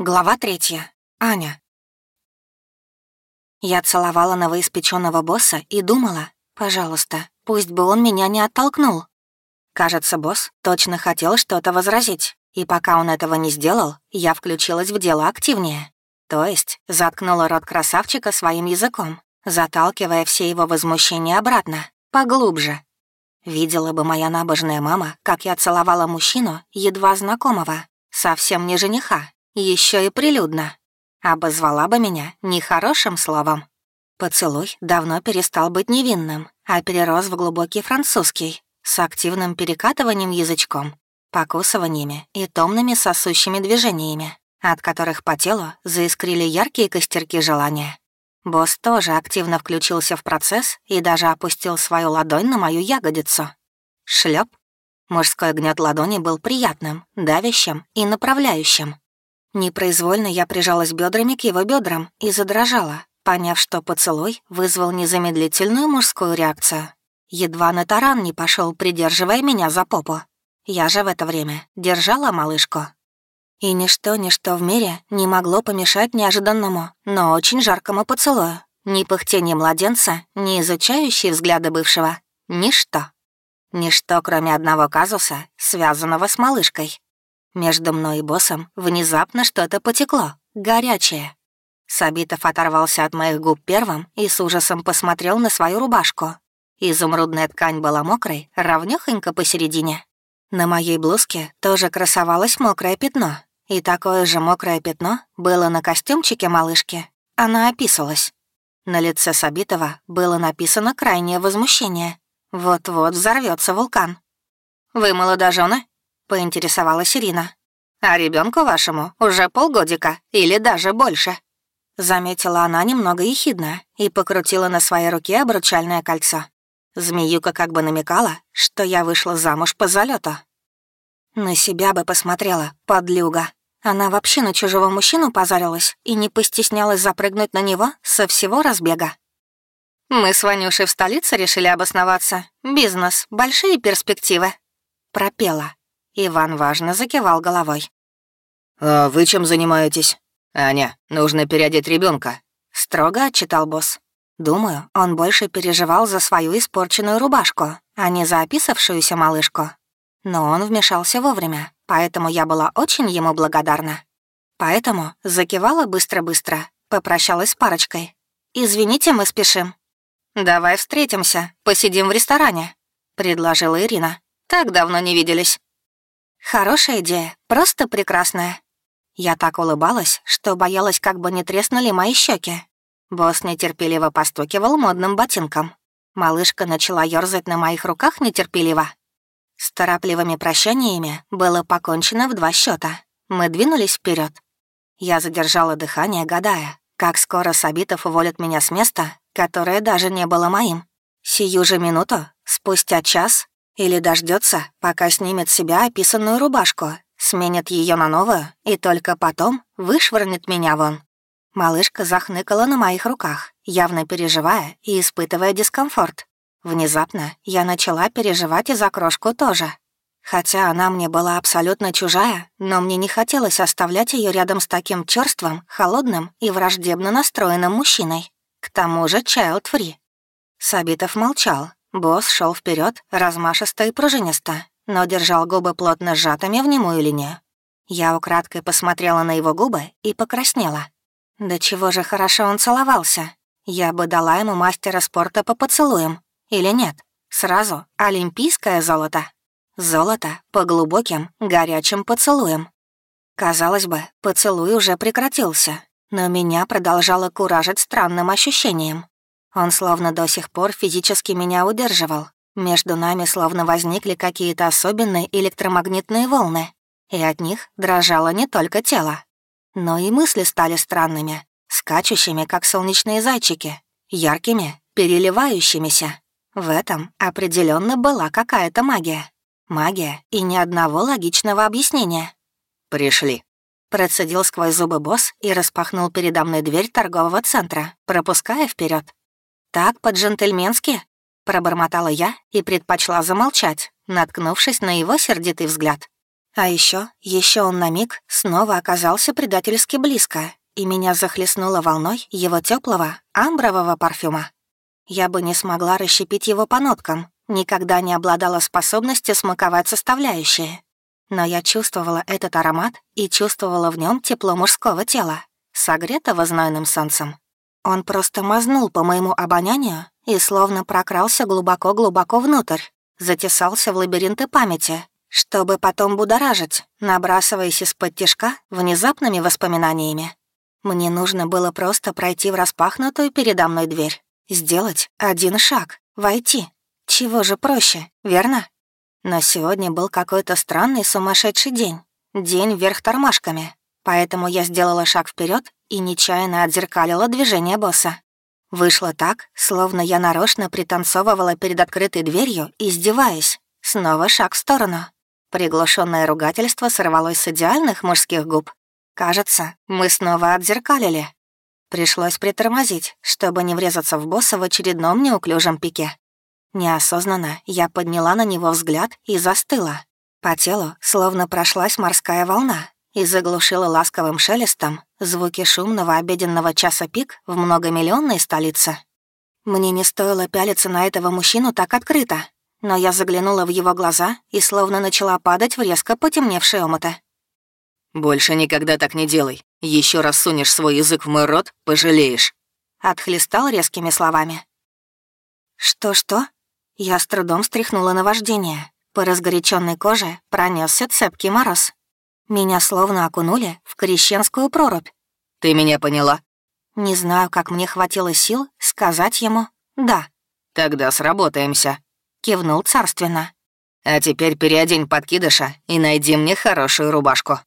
Глава третья. Аня. Я целовала новоиспеченного босса и думала, пожалуйста, пусть бы он меня не оттолкнул. Кажется, босс точно хотел что-то возразить, и пока он этого не сделал, я включилась в дело активнее. То есть заткнула рот красавчика своим языком, заталкивая все его возмущения обратно, поглубже. Видела бы моя набожная мама, как я целовала мужчину, едва знакомого, совсем не жениха, еще и прилюдно. Обозвала бы меня нехорошим словом. Поцелуй давно перестал быть невинным, а перерос в глубокий французский, с активным перекатыванием язычком, покусываниями и томными сосущими движениями, от которых по телу заискрили яркие костерки желания. Босс тоже активно включился в процесс и даже опустил свою ладонь на мою ягодицу. Шлеп. Мужской гнет ладони был приятным, давящим и направляющим. Непроизвольно я прижалась бедрами к его бедрам и задрожала, поняв, что поцелуй вызвал незамедлительную мужскую реакцию. Едва на таран не пошел, придерживая меня за попу. Я же в это время держала малышку. И ничто-ничто в мире не могло помешать неожиданному, но очень жаркому поцелую. Ни пыхтение младенца, ни изучающие взгляды бывшего. Ничто. Ничто, кроме одного казуса, связанного с малышкой. Между мной и боссом внезапно что-то потекло, горячее. Сабитов оторвался от моих губ первым и с ужасом посмотрел на свою рубашку. Изумрудная ткань была мокрой, равнёхонько посередине. На моей блузке тоже красовалось мокрое пятно, и такое же мокрое пятно было на костюмчике малышки. Она описалась. На лице Сабитова было написано крайнее возмущение. Вот-вот взорвется вулкан. «Вы молодожены? Поинтересовалась Ирина. «А ребенку вашему уже полгодика или даже больше». Заметила она немного ехидно и покрутила на своей руке обручальное кольцо. Змеюка как бы намекала, что я вышла замуж по залету. На себя бы посмотрела, подлюга. Она вообще на чужого мужчину позарилась и не постеснялась запрыгнуть на него со всего разбега. «Мы с Ванюшей в столице решили обосноваться. Бизнес, большие перспективы». Пропела. Иван важно закивал головой. «А вы чем занимаетесь?» «Аня, нужно переодеть ребенка. строго отчитал босс. Думаю, он больше переживал за свою испорченную рубашку, а не за описавшуюся малышку. Но он вмешался вовремя, поэтому я была очень ему благодарна. Поэтому закивала быстро-быстро, попрощалась с парочкой. «Извините, мы спешим». «Давай встретимся, посидим в ресторане», — предложила Ирина. «Так давно не виделись». Хорошая идея, просто прекрасная. Я так улыбалась, что боялась, как бы не треснули мои щеки. Босс нетерпеливо постукивал модным ботинком. Малышка начала ёрзать на моих руках нетерпеливо. С торопливыми прощаниями было покончено в два счета. Мы двинулись вперед. Я задержала дыхание, гадая, как скоро Сабитов уволит меня с места, которое даже не было моим. Сию же минуту, спустя час, или дождется, пока снимет с себя описанную рубашку, сменит ее на новую и только потом вышвырнет меня вон. Малышка захныкала на моих руках, явно переживая и испытывая дискомфорт. Внезапно я начала переживать и за крошку тоже. Хотя она мне была абсолютно чужая, но мне не хотелось оставлять ее рядом с таким черством, холодным и враждебно настроенным мужчиной. К тому же child-free. Сабитов молчал, Босс шел вперед, размашисто и пружинисто, но держал губы плотно сжатыми в немую линию. Я украдкой посмотрела на его губы и покраснела. Да чего же хорошо он целовался. Я бы дала ему мастера спорта по поцелуям. Или нет? Сразу олимпийское золото. Золото по глубоким, горячим поцелуям. Казалось бы, поцелуй уже прекратился, но меня продолжало куражить странным ощущением. Он словно до сих пор физически меня удерживал. Между нами словно возникли какие-то особенные электромагнитные волны, и от них дрожало не только тело. Но и мысли стали странными, скачущими, как солнечные зайчики, яркими, переливающимися. В этом определенно была какая-то магия. Магия и ни одного логичного объяснения. «Пришли», — процедил сквозь зубы босс и распахнул передо мной дверь торгового центра, пропуская вперед. «Так, по-джентльменски?» — пробормотала я и предпочла замолчать, наткнувшись на его сердитый взгляд. А еще, еще он на миг снова оказался предательски близко, и меня захлестнуло волной его теплого амбрового парфюма. Я бы не смогла расщепить его по ноткам, никогда не обладала способностью смаковать составляющие. Но я чувствовала этот аромат и чувствовала в нем тепло мужского тела, согретого знойным солнцем. Он просто мазнул по моему обонянию и словно прокрался глубоко-глубоко внутрь, затесался в лабиринты памяти, чтобы потом будоражить, набрасываясь из-под тишка внезапными воспоминаниями. Мне нужно было просто пройти в распахнутую передо мной дверь, сделать один шаг, войти. Чего же проще, верно? Но сегодня был какой-то странный сумасшедший день. День вверх тормашками. Поэтому я сделала шаг вперед и нечаянно отзеркалила движение босса. Вышло так, словно я нарочно пританцовывала перед открытой дверью, издеваясь. Снова шаг в сторону. Приглушенное ругательство сорвалось с идеальных мужских губ. Кажется, мы снова отзеркалили. Пришлось притормозить, чтобы не врезаться в босса в очередном неуклюжем пике. Неосознанно я подняла на него взгляд и застыла. По телу словно прошлась морская волна и заглушила ласковым шелестом звуки шумного обеденного часа пик в многомиллионной столице. Мне не стоило пялиться на этого мужчину так открыто, но я заглянула в его глаза и словно начала падать в резко потемневшие омуты. «Больше никогда так не делай. Еще раз сунешь свой язык в мой рот, пожалеешь». Отхлестал резкими словами. «Что-что?» Я с трудом стряхнула на вождение. По разгоряченной коже пронесся цепкий мороз. Меня словно окунули в крещенскую прорубь. «Ты меня поняла?» Не знаю, как мне хватило сил сказать ему «да». «Тогда сработаемся», — кивнул царственно. «А теперь переодень подкидыша и найди мне хорошую рубашку».